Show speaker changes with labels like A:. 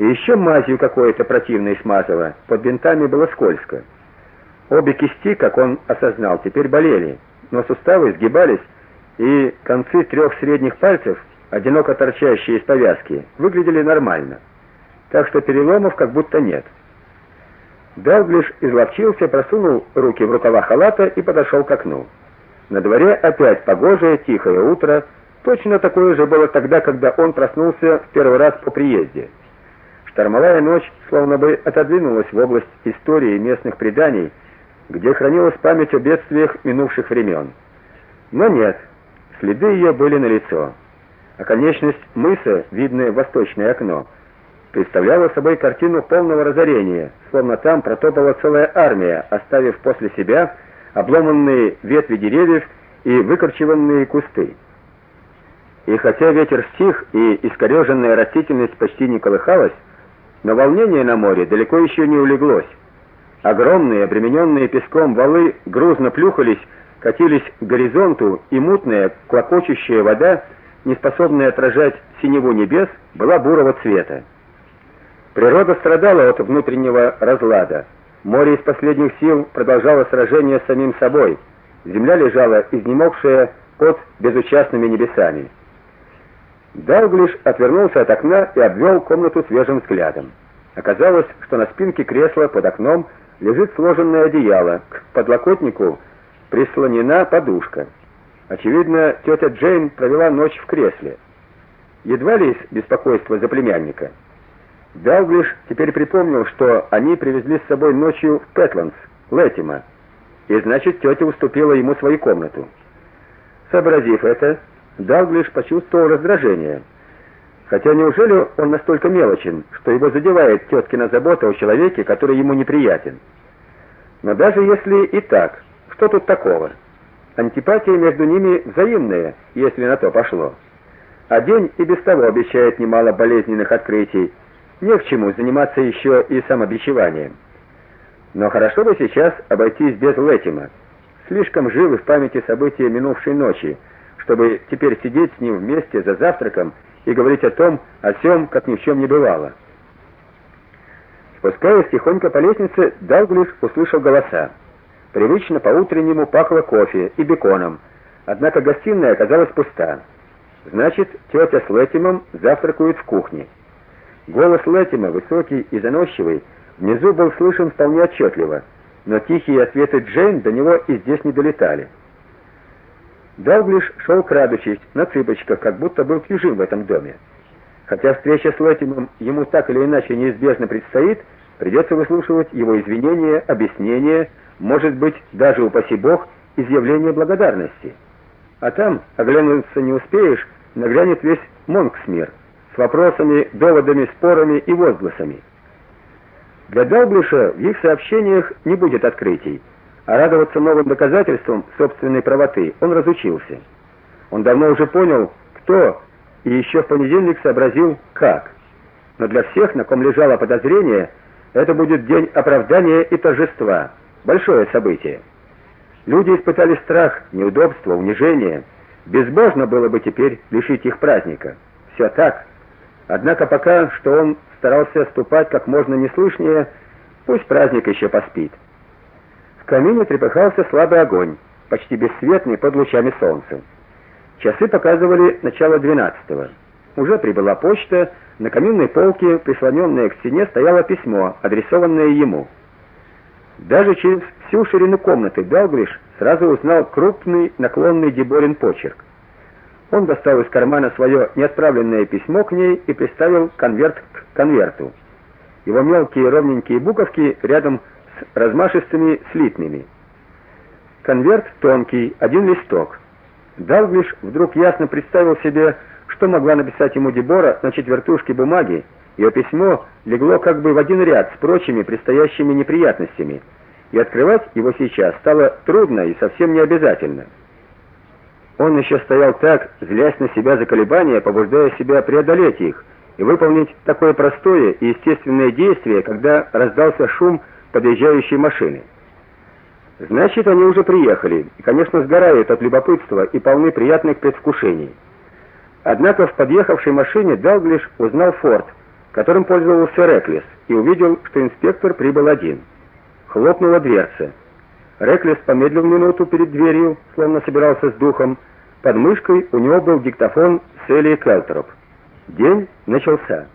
A: И еще мазью какой-то противной смазала. Под бинтами было скользко. Обе кисти, как он осознал, теперь болели, но суставы сгибались, и концы трех средних пальцев, одиноко торчащие из повязки, выглядели нормально. Так что переломов как будто нет. Далглиш изловчился, просунул руки в рукава халата и подошел к окну. На дворе опять погожее, тихое утро. Точно такое же было тогда, когда он проснулся в первый раз по приезде. Штормовая ночь словно бы отодвинулась в область истории местных преданий, где хранилась память о бедствиях минувших времен. Но нет, следы ее были налицо. А конечность мыса, видное в восточное окно, представляла собой картину полного разорения, словно там протопала целая армия, оставив после себя обломанные ветви деревьев и выкорчеванные кусты. И хотя ветер стих и искореженная растительность почти не колыхалась, но волнение на море далеко еще не улеглось. Огромные, обремененные песком валы грузно плюхались, катились к горизонту, и мутная, клокочущая вода, не способная отражать синеву небес, была бурого цвета. Природа страдала от внутреннего разлада. Море из последних сил продолжало сражение с самим собой. Земля лежала изнемогшая под безучастными небесами. Далглиш отвернулся от окна и обвел комнату свежим взглядом. Оказалось, что на спинке кресла под окном лежит сложенное одеяло, к подлокотнику прислонена подушка. Очевидно, тетя Джейн провела ночь в кресле. Едва ли из беспокойства за племянника. Далглиш теперь припомнил, что они привезли с собой ночью в Петландс, Летима, и значит, тетя уступила ему свою комнату. Сообразив это, Далглиш почувствовал раздражение. Хотя неужели он настолько мелочен, что его задевает теткина забота о человеке, который ему неприятен? Но даже если и так, что тут такого? Антипатия между ними взаимная, если на то пошло. А день и без того обещает немало болезненных открытий. Не к чему заниматься еще и самобичеванием. Но хорошо бы сейчас обойтись без Летима. Слишком живы в памяти события минувшей ночи, чтобы теперь сидеть с ним вместе за завтраком и говорить о том, о сём, как ни в чем не бывало. Спускаясь тихонько по лестнице, Далглиш услышал голоса. Привычно по-утреннему пахло кофе и беконом, однако гостиная оказалась пуста. Значит, тетя с Летимом завтракают в кухне. Голос Летима, высокий и заносчивый, внизу был слышен вполне отчетливо, но тихие ответы Джейн до него и здесь не долетали. Далглиш шел крадучись на цыпочках, как будто был чужим в этом доме. Хотя встреча с Лэтимом ему так или иначе неизбежно предстоит, придется выслушивать его извинения, объяснения, может быть, даже упаси бог, изъявление благодарности. А там, оглянуться не успеешь, нагрянет весь Монксмир с вопросами, доводами, спорами и возгласами. Для Далглиша в их сообщениях не будет открытий а радоваться новым доказательствам собственной правоты он разучился. Он давно уже понял, кто, и еще в понедельник сообразил, как. Но для всех, на ком лежало подозрение, это будет день оправдания и торжества, большое событие. Люди испытали страх, неудобство, унижение. Безбожно было бы теперь лишить их праздника. Все так. Однако пока что он старался ступать как можно неслышнее, пусть праздник еще поспит камине трепыхался слабый огонь, почти бесцветный под лучами солнца. Часы показывали начало двенадцатого. Уже прибыла почта, на каминной полке, прислоненное к стене, стояло письмо, адресованное ему. Даже через всю ширину комнаты Далглиш сразу узнал крупный наклонный Деборин почерк. Он достал из кармана свое неотправленное письмо к ней и приставил конверт к конверту. Его мелкие ровненькие буковки рядом размашистыми слитными. Конверт тонкий, один листок. Далглиш вдруг ясно представил себе, что могла написать ему Дебора на четвертушке бумаги. Ее письмо легло как бы в один ряд с прочими предстоящими неприятностями, и открывать его сейчас стало трудно и совсем не обязательно. Он еще стоял так, злясь на себя за колебания, побуждая себя преодолеть их и выполнить такое простое и естественное действие, когда раздался шум подъезжающей машины. Значит, они уже приехали, и, конечно, сгорают от любопытства и полны приятных предвкушений. Однако в подъехавшей машине Далглиш узнал Форд, которым пользовался Реклес, и увидел, что инспектор прибыл один. Хлопнула дверца. Реклес помедлил минуту перед дверью, словно собирался с духом. Под мышкой у него был диктофон с Элией Келтероп. День начался.